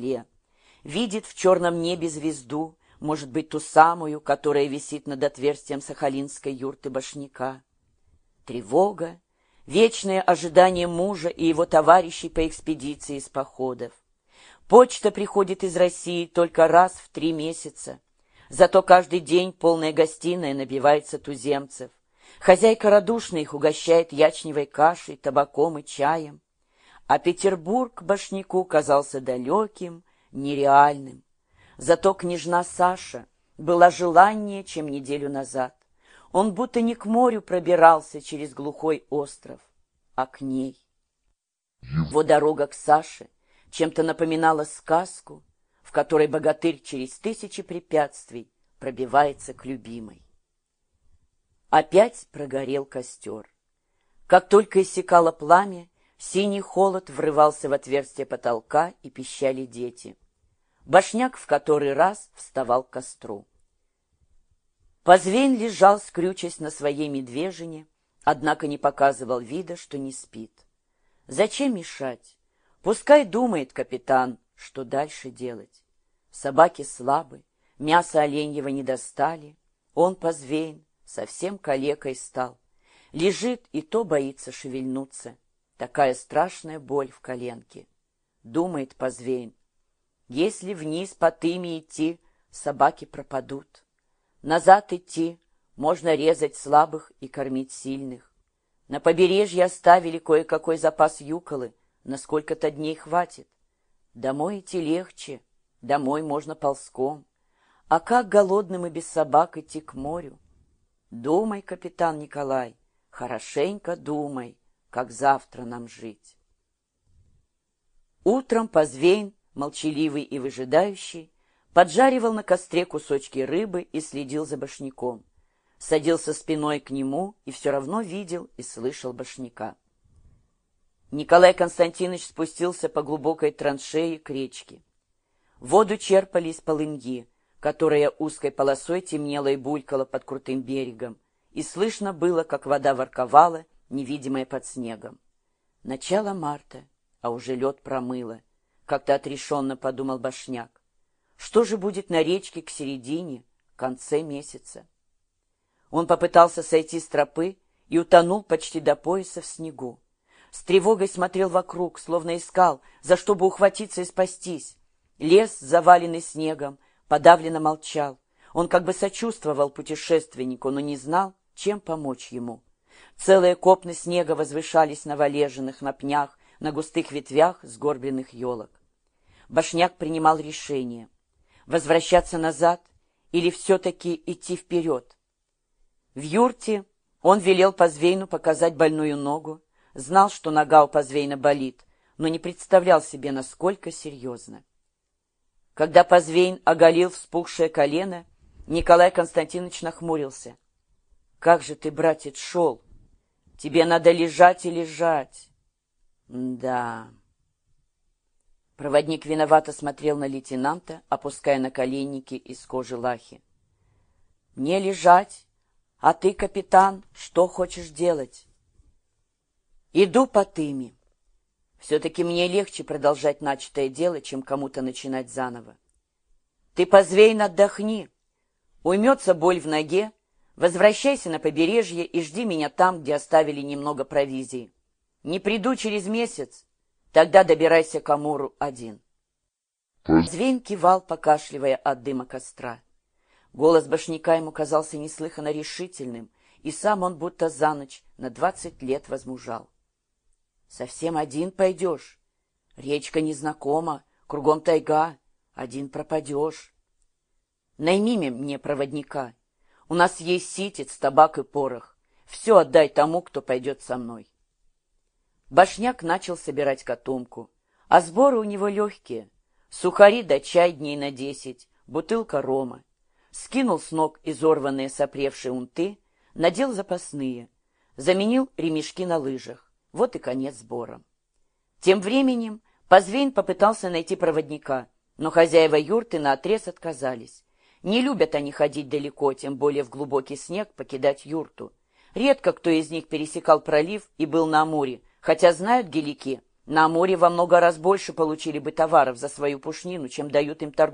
стекле. Видит в черном небе звезду, может быть, ту самую, которая висит над отверстием сахалинской юрты башняка. Тревога, вечное ожидание мужа и его товарищей по экспедиции из походов. Почта приходит из России только раз в три месяца. Зато каждый день полная гостиная набивается туземцев. Хозяйка радушно их угощает ячневой кашей, табаком и чаем. А Петербург башняку казался далеким, нереальным. Зато княжна Саша была желаннее, чем неделю назад. Он будто не к морю пробирался через глухой остров, а к ней. Его дорога к Саше чем-то напоминала сказку, в которой богатырь через тысячи препятствий пробивается к любимой. Опять прогорел костер. Как только иссякало пламя, синий холод врывался в отверстие потолка и пищали дети. Башняк в который раз вставал к костру. Позвень лежал, скрючась на своей медвежине, однако не показывал вида, что не спит. Зачем мешать? Пускай думает капитан, что дальше делать. Собаки слабы, мясо оленьего не достали. Он позвейн, совсем калекой стал. Лежит и то боится шевельнуться. Такая страшная боль в коленке. Думает позвейн. Если вниз по тыме идти, собаки пропадут. Назад идти, можно резать слабых и кормить сильных. На побережье оставили кое-какой запас юколы, на сколько-то дней хватит. Домой идти легче, домой можно ползком. А как голодным и без собак идти к морю? Думай, капитан Николай, хорошенько думай, как завтра нам жить. Утром Позвейн, молчаливый и выжидающий, поджаривал на костре кусочки рыбы и следил за башняком. Садился спиной к нему и все равно видел и слышал башняка. Николай Константинович спустился по глубокой траншеи к речке. Воду черпали из полыньи, которая узкой полосой темнела и булькала под крутым берегом, и слышно было, как вода ворковала, невидимая под снегом. Начало марта, а уже лед промыло, как-то отрешенно подумал Башняк. Что же будет на речке к середине, конце месяца? Он попытался сойти с тропы и утонул почти до пояса в снегу. С тревогой смотрел вокруг, словно искал, за что бы ухватиться и спастись. Лес, заваленный снегом, подавленно молчал. Он как бы сочувствовал путешественнику, но не знал, чем помочь ему. Целые копны снега возвышались на валежинах, на пнях, на густых ветвях сгорбленных елок. Башняк принимал решение — возвращаться назад или все-таки идти вперед. В юрте он велел Позвейну показать больную ногу, знал, что нога у Позвейна болит, но не представлял себе, насколько серьезно. Когда Позвейн оголил вспухшее колено, Николай Константинович нахмурился. «Как же ты, братец, шел? Тебе надо лежать и лежать». «Да...» Проводник виновато смотрел на лейтенанта, опуская на коленники из кожи лахи. «Мне лежать, а ты, капитан, что хочешь делать?» «Иду по тыме. Все-таки мне легче продолжать начатое дело, чем кому-то начинать заново. Ты позвейн отдохни, уймется боль в ноге, возвращайся на побережье и жди меня там, где оставили немного провизии. Не приду через месяц, Тогда добирайся к Амуру один. Звень кивал, покашливая от дыма костра. Голос башняка ему казался неслыханно решительным, и сам он будто за ночь на двадцать лет возмужал. «Совсем один пойдешь? Речка незнакома, кругом тайга, один пропадешь. Найми мне проводника. У нас есть ситец, табак и порох. Все отдай тому, кто пойдет со мной». Башняк начал собирать котомку, а сборы у него легкие. Сухари да чай дней на десять, бутылка рома. Скинул с ног изорванные сопревшие унты, надел запасные, заменил ремешки на лыжах. Вот и конец сбора. Тем временем Позвейн попытался найти проводника, но хозяева юрты наотрез отказались. Не любят они ходить далеко, тем более в глубокий снег покидать юрту. Редко кто из них пересекал пролив и был на море, хотя знают гелики, На море во много раз больше получили бы товаров за свою пушнину, чем дают им торговцы.